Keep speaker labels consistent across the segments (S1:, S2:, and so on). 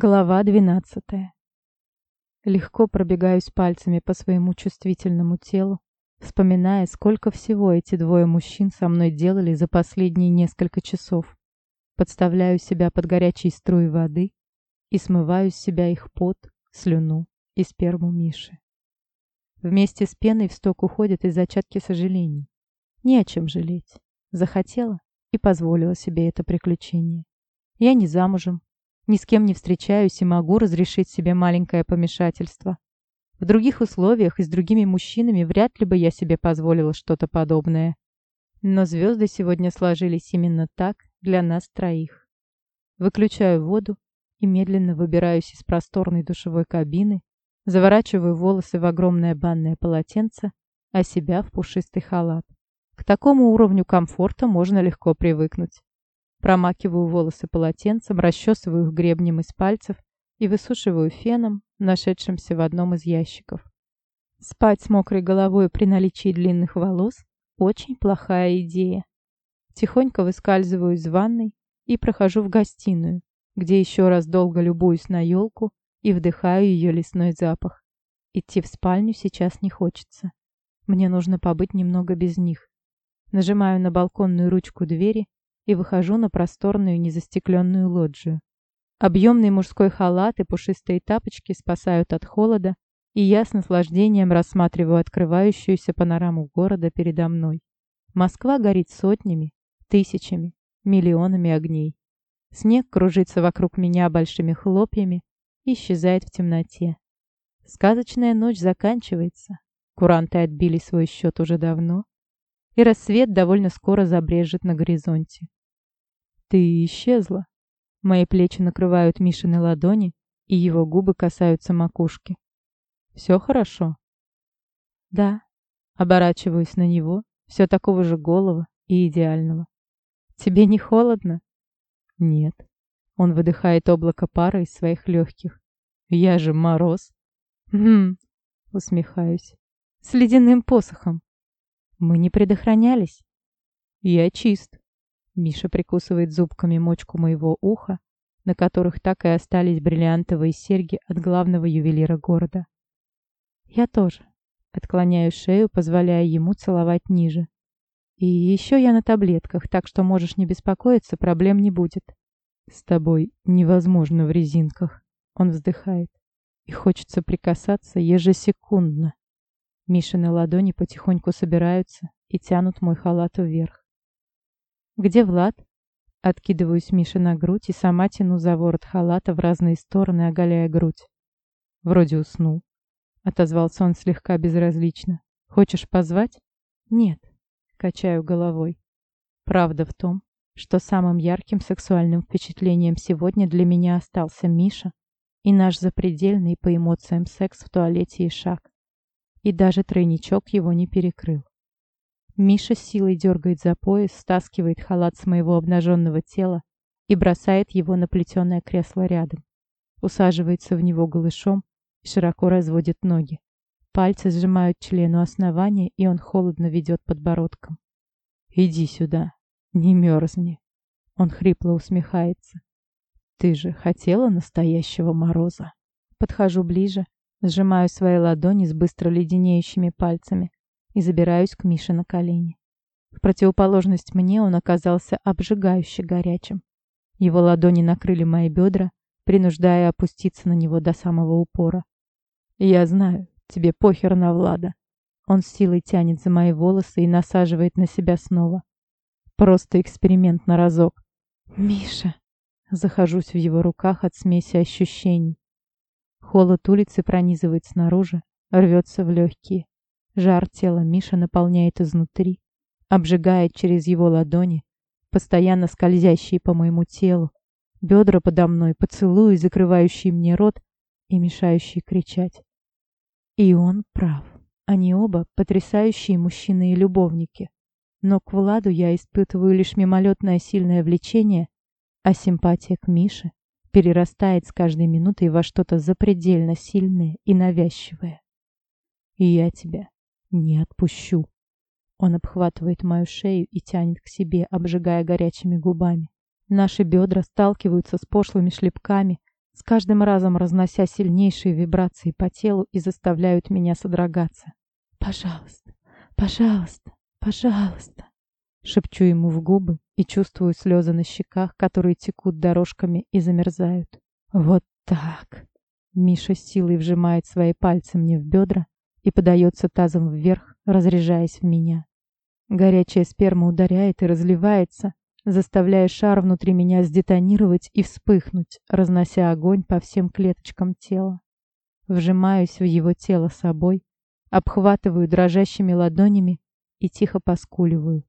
S1: Глава двенадцатая. Легко пробегаюсь пальцами по своему чувствительному телу, вспоминая, сколько всего эти двое мужчин со мной делали за последние несколько часов. Подставляю себя под горячие струи воды и смываю с себя их пот, слюну и сперму Миши. Вместе с пеной в сток уходят и зачатки сожалений. Не о чем жалеть. Захотела и позволила себе это приключение. Я не замужем, ни с кем не встречаюсь и могу разрешить себе маленькое помешательство. В других условиях и с другими мужчинами вряд ли бы я себе позволила что-то подобное. Но звезды сегодня сложились именно так для нас троих. Выключаю воду и медленно выбираюсь из просторной душевой кабины, заворачиваю волосы в огромное банное полотенце, а себя в пушистый халат. К такому уровню комфорта можно легко привыкнуть. Промакиваю волосы полотенцем, расчесываю их гребнем из пальцев и высушиваю феном, нашедшимся в одном из ящиков. Спать с мокрой головой при наличии длинных волос – очень плохая идея. Тихонько выскальзываю из ванной и прохожу в гостиную, где еще раз долго любуюсь на елку и вдыхаю ее лесной запах. Идти в спальню сейчас не хочется. Мне нужно побыть немного без них. Нажимаю на балконную ручку двери и выхожу на просторную незастекленную лоджию. Объемный мужской халат и пушистые тапочки спасают от холода, и я с наслаждением рассматриваю открывающуюся панораму города передо мной. Москва горит сотнями, тысячами, миллионами огней. Снег кружится вокруг меня большими хлопьями и исчезает в темноте. Сказочная ночь заканчивается. Куранты отбили свой счет уже давно, и рассвет довольно скоро забрежет на горизонте. «Ты исчезла». Мои плечи накрывают Мишины ладони, и его губы касаются макушки. «Все хорошо?» «Да». Оборачиваюсь на него, все такого же голого и идеального. «Тебе не холодно?» «Нет». Он выдыхает облако пара из своих легких. «Я же мороз». «Хм», усмехаюсь. «С ледяным посохом». «Мы не предохранялись». «Я чист». Миша прикусывает зубками мочку моего уха, на которых так и остались бриллиантовые серьги от главного ювелира города. Я тоже. Отклоняю шею, позволяя ему целовать ниже. И еще я на таблетках, так что можешь не беспокоиться, проблем не будет. С тобой невозможно в резинках. Он вздыхает. И хочется прикасаться ежесекундно. Мишины ладони потихоньку собираются и тянут мой халат вверх. «Где Влад?» Откидываюсь Мише на грудь и сама тяну за ворот халата в разные стороны, оголяя грудь. «Вроде уснул», — отозвался он слегка безразлично. «Хочешь позвать?» «Нет», — качаю головой. Правда в том, что самым ярким сексуальным впечатлением сегодня для меня остался Миша и наш запредельный по эмоциям секс в туалете и шаг. И даже тройничок его не перекрыл. Миша силой дергает за пояс, стаскивает халат с моего обнаженного тела и бросает его на плетеное кресло рядом. Усаживается в него голышом и широко разводит ноги. Пальцы сжимают члену основания, и он холодно ведет подбородком. «Иди сюда, не мерзни!» Он хрипло усмехается. «Ты же хотела настоящего мороза?» Подхожу ближе, сжимаю свои ладони с быстро леденеющими пальцами и забираюсь к Мише на колени. В противоположность мне он оказался обжигающе горячим. Его ладони накрыли мои бедра, принуждая опуститься на него до самого упора. «Я знаю, тебе похер на Влада». Он с силой тянет за мои волосы и насаживает на себя снова. Просто эксперимент на разок. «Миша!» Захожусь в его руках от смеси ощущений. Холод улицы пронизывает снаружи, рвется в легкие. Жар тела Миши наполняет изнутри, обжигает через его ладони, постоянно скользящие по моему телу, бедра подо мной, поцелуи, закрывающие мне рот и мешающие кричать. И он прав. Они оба потрясающие мужчины и любовники. Но к Владу я испытываю лишь мимолетное сильное влечение, а симпатия к Мише перерастает с каждой минутой во что-то запредельно сильное и навязчивое. И я тебя «Не отпущу». Он обхватывает мою шею и тянет к себе, обжигая горячими губами. Наши бедра сталкиваются с пошлыми шлепками, с каждым разом разнося сильнейшие вибрации по телу и заставляют меня содрогаться. «Пожалуйста, пожалуйста, пожалуйста!» Шепчу ему в губы и чувствую слезы на щеках, которые текут дорожками и замерзают. «Вот так!» Миша силой вжимает свои пальцы мне в бедра и подается тазом вверх, разряжаясь в меня. Горячая сперма ударяет и разливается, заставляя шар внутри меня сдетонировать и вспыхнуть, разнося огонь по всем клеточкам тела. Вжимаюсь в его тело собой, обхватываю дрожащими ладонями и тихо поскуливаю.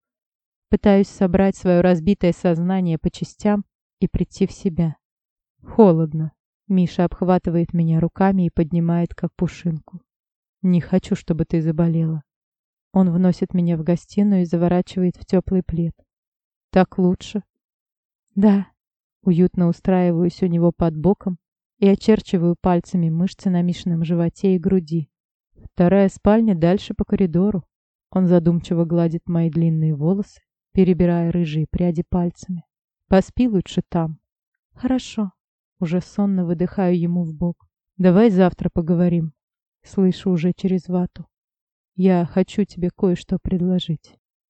S1: Пытаюсь собрать свое разбитое сознание по частям и прийти в себя. Холодно. Миша обхватывает меня руками и поднимает, как пушинку. «Не хочу, чтобы ты заболела». Он вносит меня в гостиную и заворачивает в теплый плед. Так лучше. Да. Уютно устраиваюсь у него под боком и очерчиваю пальцами мышцы на Мишином животе и груди. Вторая спальня дальше по коридору. Он задумчиво гладит мои длинные волосы, перебирая рыжие пряди пальцами. Поспи лучше там. Хорошо. Уже сонно выдыхаю ему в бок. Давай завтра поговорим. Слышу уже через вату. Я хочу тебе кое-что предложить.